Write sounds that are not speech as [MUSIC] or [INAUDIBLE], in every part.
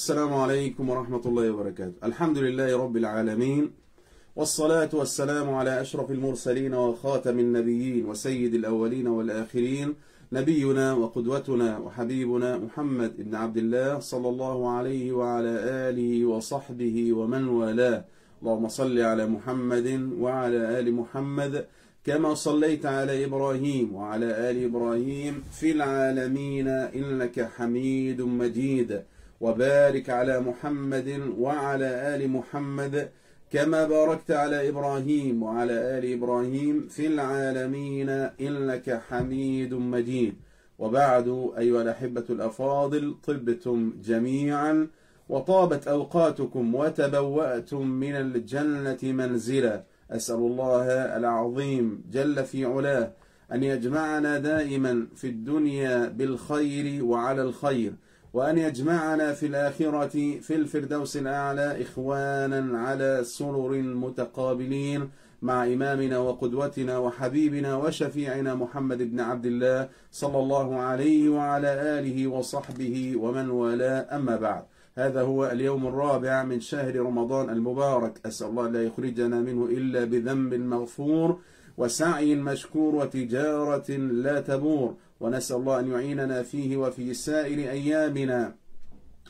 السلام عليكم ورحمة الله وبركاته. الحمد لله رب العالمين والصلاة والسلام على أشرف المرسلين وخاتم النبيين وسيد الأولين والآخرين نبينا وقدوتنا وحبيبنا محمد بن عبد الله صلى الله عليه وعلى آله وصحبه ومن والاه. اللهم صل على محمد وعلى آل محمد كما صليت على إبراهيم وعلى آل إبراهيم في العالمين إنك حميد مجيد. وبارك على محمد وعلى آل محمد كما باركت على إبراهيم وعلى آل إبراهيم في العالمين إنك حميد مجيد. وبعد أيها الأحبة الأفاضل طبتم جميعا وطابت أوقاتكم وتبوأتم من الجنة منزلا. أسأل الله العظيم جل في علاه أن يجمعنا دائما في الدنيا بالخير وعلى الخير. وأن يجمعنا في الآخرة في الفردوس الأعلى إخوانا على سرر متقابلين مع إمامنا وقدوتنا وحبيبنا وشفيعنا محمد بن عبد الله صلى الله عليه وعلى آله وصحبه ومن والاه. أما بعد هذا هو اليوم الرابع من شهر رمضان المبارك. أسأل الله لا يخرجنا منه إلا بذنب مغفور وسعي مشكور وتجارة لا تبور. ونسأل الله أن يعيننا فيه وفي سائر أيامنا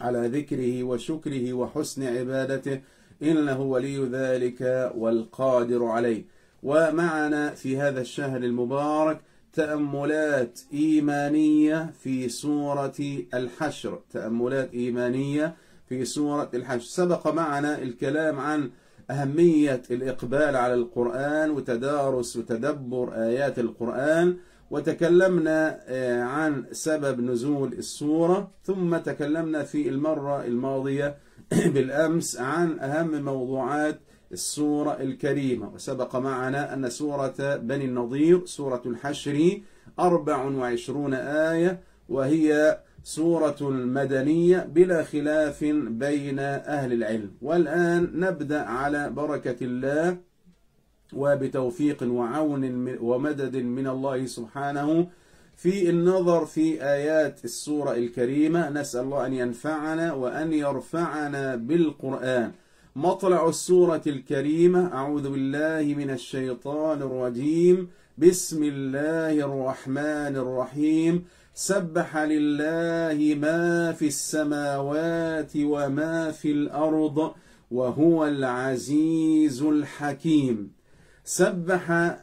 على ذكره وشكره وحسن عبادته. إنه ولي ذلك والقادر عليه. ومعنا في هذا الشهر المبارك تأملات إيمانية في سورة الحشر. تأملات إيمانية في سورة الحشر. سبق معنا الكلام عن أهمية الإقبال على القرآن وتدارس وتدبر آيات القرآن. وتكلمنا عن سبب نزول السورة ثم تكلمنا في المرة الماضية [COUGHS] بالأمس عن أهم موضوعات السورة الكريمة. وسبق معنا أن سورة بني النضير سورة الحشر 24 آية وهي سورة مدنية بلا خلاف بين أهل العلم. والآن نبدأ على بركة الله. وبتوفيق وعون ومدد من الله سبحانه. في النظر في آيات السورة الكريمة نسأل الله أن ينفعنا وأن يرفعنا بالقرآن. مطلع السورة الكريمة أعوذ بالله من الشيطان الرجيم. بسم الله الرحمن الرحيم. سبح لله ما في السماوات وما في الأرض وهو العزيز الحكيم. سبح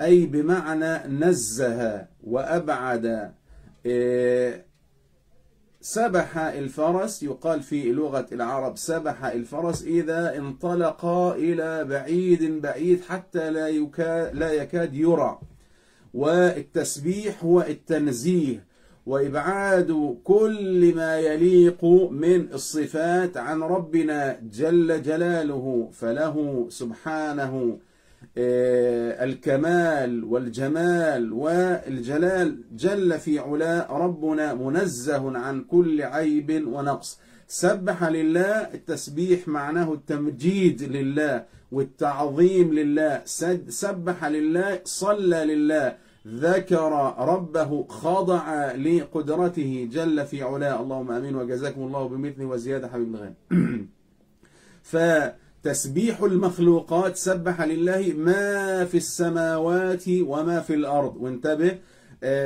أي بمعنى نزه وأبعد. سبح الفرس يقال في لغة العرب سبح الفرس إذا انطلق إلى بعيد بعيد حتى لا, يكاد لا يكاد يرى. والتسبيح هو التنزيه وإبعاد كل ما يليق من الصفات عن ربنا جل جلاله فله سبحانه. الكمال والجمال والجلال. جل في علا ربنا منزه عن كل عيب ونقص. سبح لله التسبيح معناه التمجيد لله والتعظيم لله. سبح لله صلى لله. ذكر ربه خضع لقدرته. جل في علا اللهم آمين. وجزاكم الله بمثل وزيادة حبيب الغالي [CLEARS THROAT] تسبيح المخلوقات سبح لله ما في السماوات وما في الأرض. وانتبه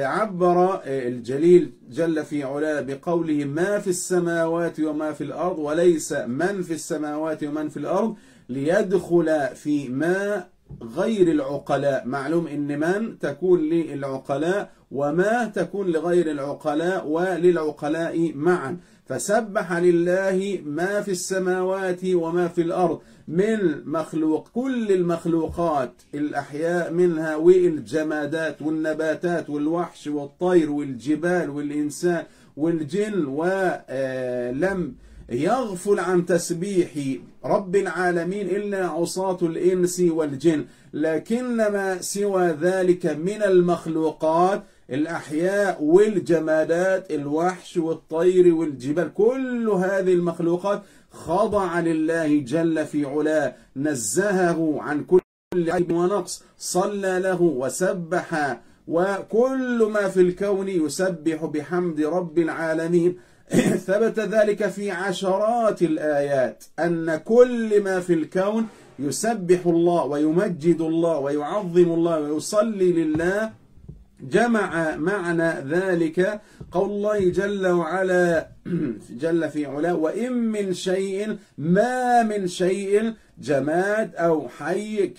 عبر الجليل جل في علاه بقوله ما في السماوات وما في الأرض وليس من في السماوات ومن في الأرض ليدخل في ما غير العقلاء. معلوم إن من تكون للعقلاء وما تكون لغير العقلاء وللعقلاء معا. فسبح لله ما في السماوات وما في الأرض من مخلوق كل المخلوقات الأحياء منها والجمادات والنباتات والوحش والطير والجبال والإنسان والجن ولم يغفل عن تسبيح رب العالمين إلا عصاة الإنس والجن لكنما سوى ذلك من المخلوقات الأحياء والجمادات الوحش والطير والجبال كل هذه المخلوقات خضع لله جل في علاه نزهه عن كل عيب ونقص صلى له وسبح وكل ما في الكون يسبح بحمد رب العالمين. ثبت ذلك في عشرات الآيات أن كل ما في الكون يسبح الله ويمجد الله ويعظم الله ويصلي لله جمع معنى ذلك قول الله جل وعلا [CLEARS THROAT] جل في علاه وإن من شيء ما من شيء جماد أو حي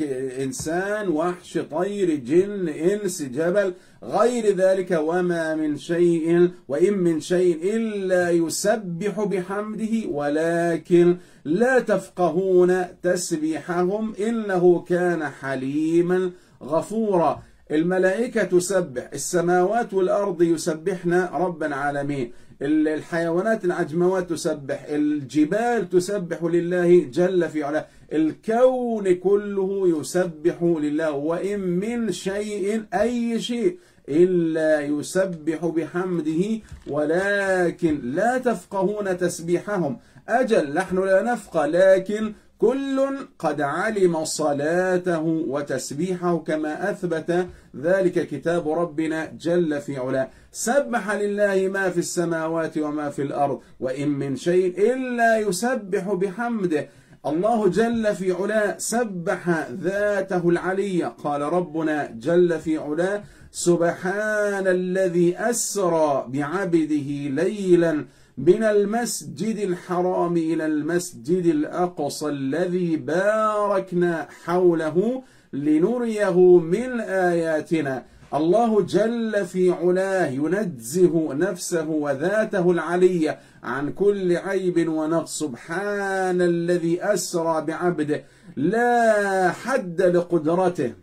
إنسان وحش طير جن إنس جبل غير ذلك وما من شيء وإن من شيء إلا يسبح بحمده ولكن لا تفقهون تسبيحهم إنه كان حليما غفورا. الملائكة تسبح السماوات والأرض يسبحن رب العالمين. الحيوانات العجموات تسبح الجبال تسبح لله جل في علاه. الكون كله يسبح لله وإن من شيء أي شيء إلا يسبح بحمده. ولكن لا تفقهون تسبيحهم. أجل نحن لا نفقه لكن كل قد علم صلاته وتسبيحه كما أثبت ذلك كتاب ربنا جل في علاه. سبح لله ما في السماوات وما في الأرض وإن من شيء إلا يسبح بحمده. الله جل في علاه سبح ذاته العلية قال ربنا جل في علاه سبحان الذي أسرى بعبده ليلا. من المسجد الحرام إلى المسجد الأقصى الذي باركنا حوله لنريه من آياتنا. الله جل في علاه ينزه نفسه وذاته العلية عن كل عيب ونقص. سبحان الذي أسرى بعبده. لا حد لقدرته.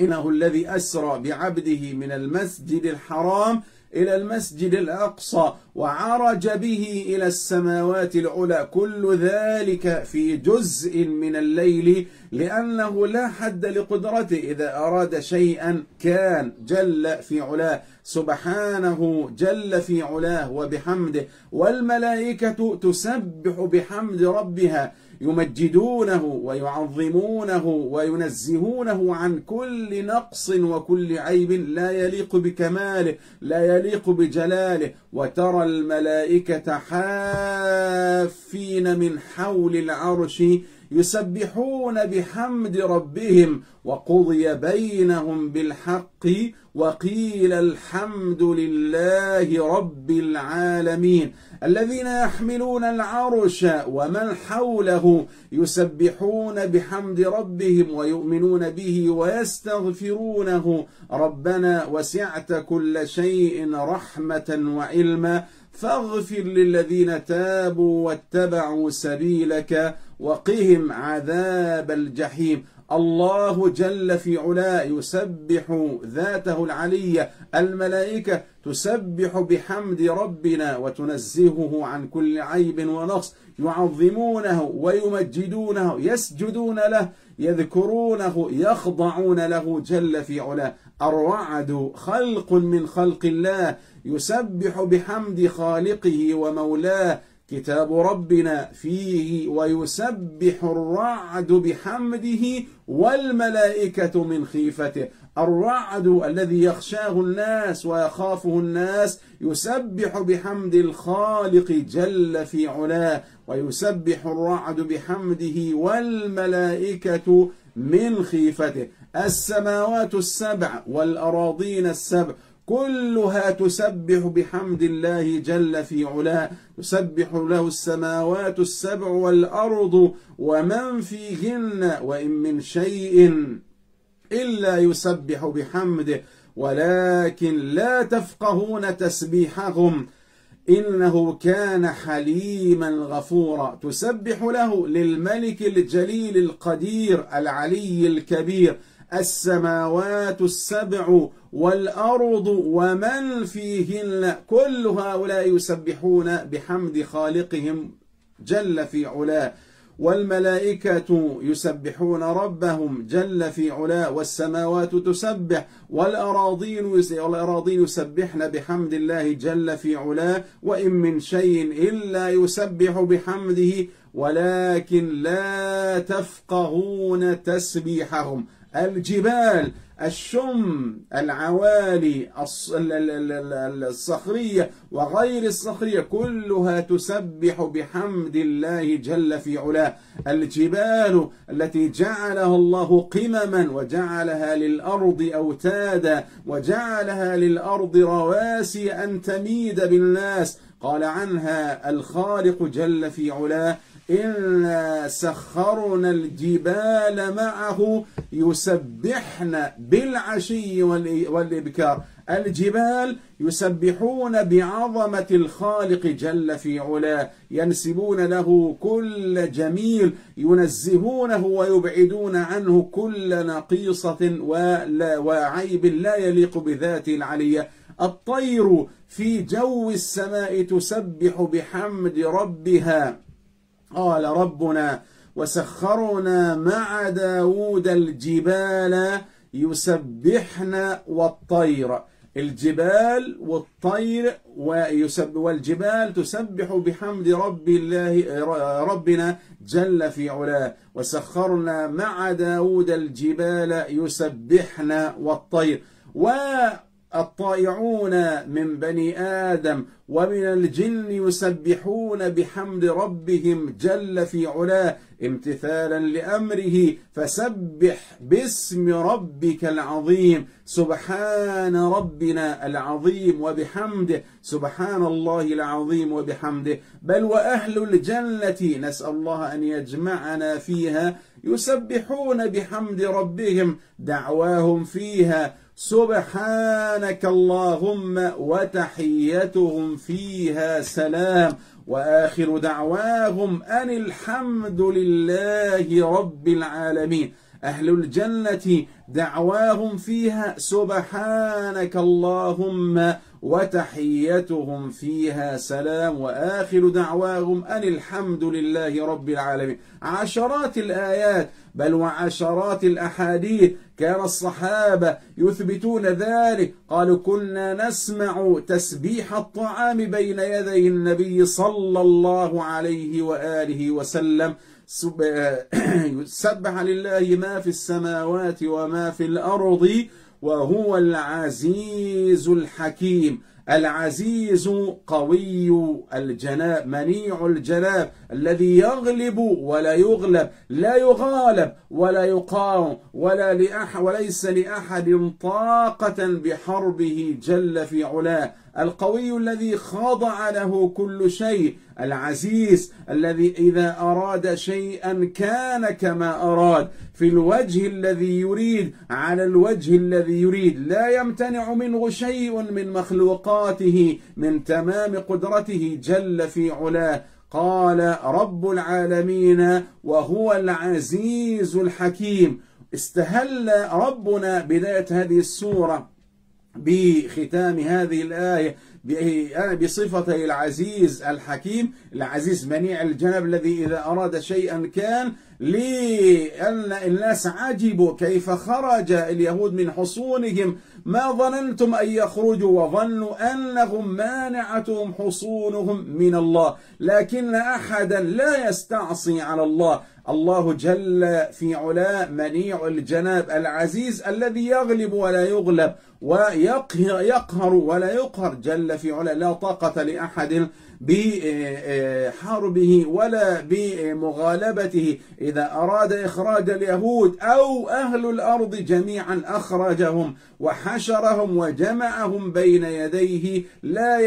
إنه الذي أسرى بعبده من المسجد الحرام إلى المسجد الأقصى وعرج به إلى السماوات العلى كل ذلك في جزء من الليل لأنه لا حد لقدرته. إذا أراد شيئا كان جل في علاه سبحانه جل في علاه وبحمده والملائكة تسبح بحمد ربها. يمجدونه ويعظمونه وينزهونه عن كل نقص وكل عيب لا يليق بكماله لا يليق بجلاله. وترى الملائكة حافين من حول العرش يسبحون بحمد ربهم وقضي بينهم بالحق وقيل الحمد لله رب العالمين الذين يحملون العرش ومن حوله يسبحون بحمد ربهم ويؤمنون به ويستغفرونه. ربنا وسعت كل شيء رحمة وعلما. فاغفر للذين تابوا واتبعوا سبيلك وقهم عذاب الجحيم. الله جل في علاه يسبح ذاته العلية الملائكة تسبح بحمد ربنا وتنزهه عن كل عيب ونقص يعظمونه ويمجدونه يسجدون له يذكرونه يخضعون له جل في علاه. الرعد خلق من خلق الله يسبح بحمد خالقه ومولاه كتاب ربنا فيه ويسبح الرعد بحمده والملائكة من خيفته. الرعد الذي يخشاه الناس ويخافه الناس يسبح بحمد الخالق جل في علاه ويسبح الرعد بحمده والملائكة من خيفته. السماوات السبع والأراضين السبع كلها تسبح بحمد الله جل في علاه. تسبح له السماوات السبع والأرض ومن فيهن وإن من شيء إلا يسبح بحمده. ولكن لا تفقهون تسبيحهم. إنه كان حليما غفورا. تسبح له للملك الجليل القدير العلي الكبير. السماوات السبع والأرض ومن فيهن كل هؤلاء يسبحون بحمد خالقهم جل في علاه والملائكة يسبحون ربهم جل في علاه والسماوات تسبح والأراضين والأراضين يسبحن بحمد الله جل في علاه وإن من شيء إلا يسبح بحمده ولكن لا تفقهون تسبيحهم. الجبال الشم العوالي الصخرية وغير الصخرية كلها تسبح بحمد الله جل في علاه. الجبال التي جعلها الله قمما وجعلها للأرض أوتادا وجعلها للأرض رواسي أن تميد بالناس. قال عنها الخالق جل في علاه إنا سخرنا الجبال معه يسبحن بالعشي والإبكار. الجبال يسبحون بعظمة الخالق جل في علاه ينسبون له كل جميل ينزهونه ويبعدون عنه كل نقيصة وعيب لا يليق بذاته العلية. الطير في جو السماء تسبح بحمد ربها. قال ربنا وسخرنا مع داود الجبال يسبحن والطير. الجبال والطير ويسب والجبال تسبح بحمد رب الله ربنا جل في علاه. وسخرنا مع داود الجبال يسبحن والطير. و الطائعون من بني آدم ومن الجن يسبحون بحمد ربهم جل في علاه امتثالا لأمره فسبح باسم ربك العظيم. سبحان ربنا العظيم وبحمده. سبحان الله العظيم وبحمده. بل وأهل الجنة نسأل الله أن يجمعنا فيها يسبحون بحمد ربهم دعواهم فيها. سبحانك اللهم وتحيتهم فيها سلام وآخر دعواهم أن الحمد لله رب العالمين. أهل الجنة دعواهم فيها سبحانك اللهم وتحيتهم فيها سلام وآخر دعواهم أن الحمد لله رب العالمين. عشرات الآيات بل وعشرات الأحاديث كان الصحابة يثبتون ذلك. قالوا كنا نسمع تسبيح الطعام بين يدي النبي صلى الله عليه وآله وسلم. [CLEARS THROAT] سبح لله ما في السماوات وما في الأرض. وهو العزيز الحكيم. العزيز قوي الجناب منيع الجناب الذي يغلب ولا يغلب لا يغالب ولا يقاوم ولا لأحد وليس لأحد طاقة بحربه جل في علاه. القوي الذي خضع له كل شيء العزيز الذي إذا أراد شيئا كان كما أراد. في الوجه الذي يريد على الوجه الذي يريد. لا يمتنع منه شيء من مخلوقاته من تمام قدرته جل في علاه. قال رب العالمين وهو العزيز الحكيم. استهل ربنا بداية هذه السورة. بختام هذه الآية بصفته العزيز الحكيم العزيز منيع الجنب الذي إذا أراد شيئا كان لأن الناس عجبوا كيف خرج اليهود من حصونهم. ما ظننتم أن يخرجوا وظنوا أنهم مانعتهم حصونهم من الله لكن أحدا لا يستعصي على الله. الله جل في علاه منيع الجناب العزيز الذي يغلب ولا يغلب ويقهر ولا يقهر جل في علاه. لا طاقة لأحد بحربه ولا بمغالبته. إذا أراد إخراج اليهود أو أهل الأرض جميعا أخرجهم وحشرهم وجمعهم بين يديه لا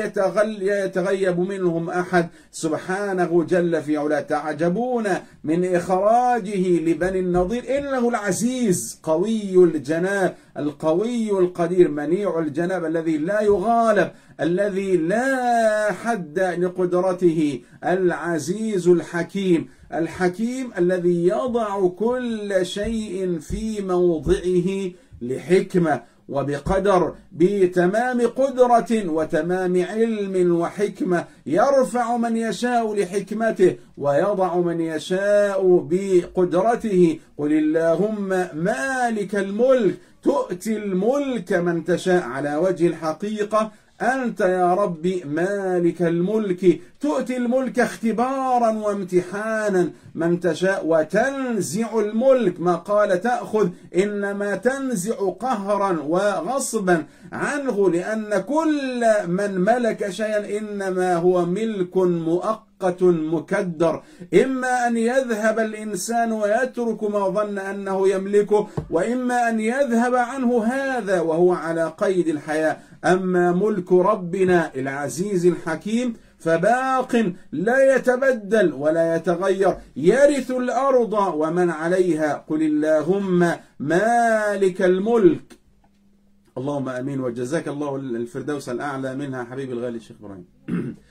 يتغيب منهم أحد. سبحانه جل في علا تعجبون من إخراجه لبني النضير. إنه العزيز قوي الجناب القوي القدير منيع الجناب الذي لا يغالب الذي لا حد لقدرته العزيز الحكيم. الحكيم الذي يضع كل شيء في موضعه لحكمة. وبقدر بتمام قدرة وتمام علم وحكمة يرفع من يشاء لحكمته ويضع من يشاء بقدرته. قل اللهم مالك الملك تؤتي الملك من تشاء. على وجه الحقيقة أنت يا ربي مالك الملك. تؤتي الملك اختبارا وامتحانا. من تشاء وتنزع الملك. ما قال تأخذ إنما تنزع قهرا وغصبا عنه لأن كل من ملك شيئا إنما هو ملك مؤقت مكدر. إما أن يذهب الإنسان ويترك ما ظن أنه يملكه وإما أن يذهب عنه هذا وهو على قيد الحياة. أما ملك ربنا العزيز الحكيم فباق لا يتبدل ولا يتغير. يرث الأرض ومن عليها. قل اللهم مالك الملك. اللهم آمين. وجزاك الله الفردوس الأعلى منها حبيبي الغالي الشيخ إبراهيم. [CLEARS THROAT]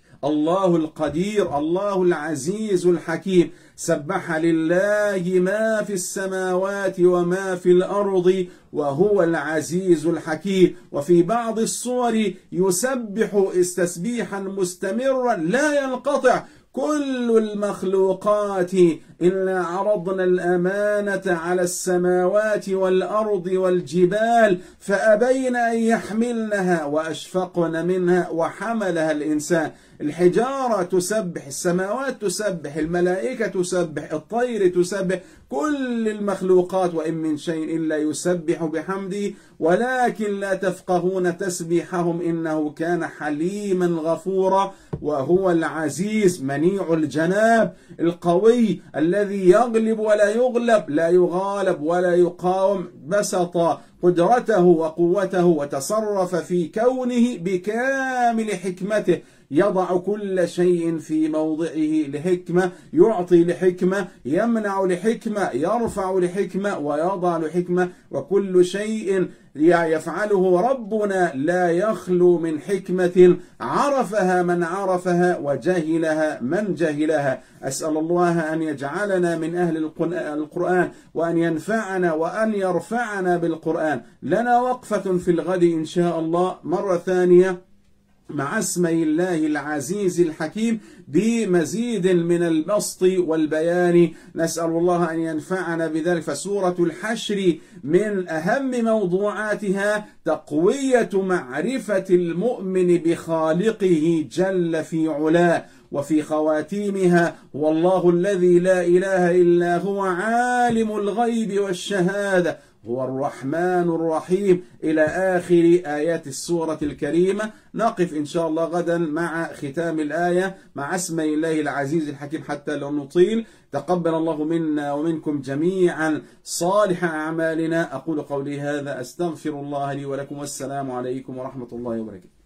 الله القدير الله العزيز الحكيم. سبح لله ما في السماوات وما في الأرض وهو العزيز الحكيم. وفي بعض الصور يسبح استسبيحا مستمرا لا ينقطع. كل المخلوقات إلا عرضنا الأمانة على السماوات والأرض والجبال فأبين أن يحملنها وأشفقن منها وحملها الإنسان. الحجارة تسبح السماوات تسبح الملائكة تسبح الطير تسبح كل المخلوقات وإن من شيء إلا يسبح بحمده ولكن لا تفقهون تسبيحهم إنه كان حليما غفورا وهو العزيز منيع الجناب القوي الذي يغلب ولا يغلب لا يغالب ولا يقاوم بسط قدرته وقوته وتصرف في كونه بكامل حكمته. يضع كل شيء في موضعه لحكمة يعطي لحكمة يمنع لحكمة يرفع لحكمة ويضع لحكمة. وكل شيء يفعله ربنا لا يخلو من حكمة عرفها من عرفها وجهلها من جهلها. أسأل الله أن يجعلنا من أهل القرآن وأن ينفعنا وأن يرفعنا بالقرآن. لنا وقفة في الغد إن شاء الله. مرة ثانية. مع اسمي الله العزيز الحكيم بمزيد من البسط والبيان. نسأل الله أن ينفعنا بذلك. فسورة الحشر من أهم موضوعاتها تقوية معرفة المؤمن بخالقه جل في علاه وفي خواتيمها. والله الذي لا إله إلا هو عالم الغيب والشهادة. هو الرحمن الرحيم. إلى آخر آيات السورة الكريمة. نقف إن شاء الله غدا مع ختام الآية مع اسم الله العزيز الحكيم حتى لا نطيل. تقبل الله منا ومنكم جميعا صالح أعمالنا. أقول قولي هذا أستغفر الله لي ولكم والسلام عليكم ورحمة الله وبركاته.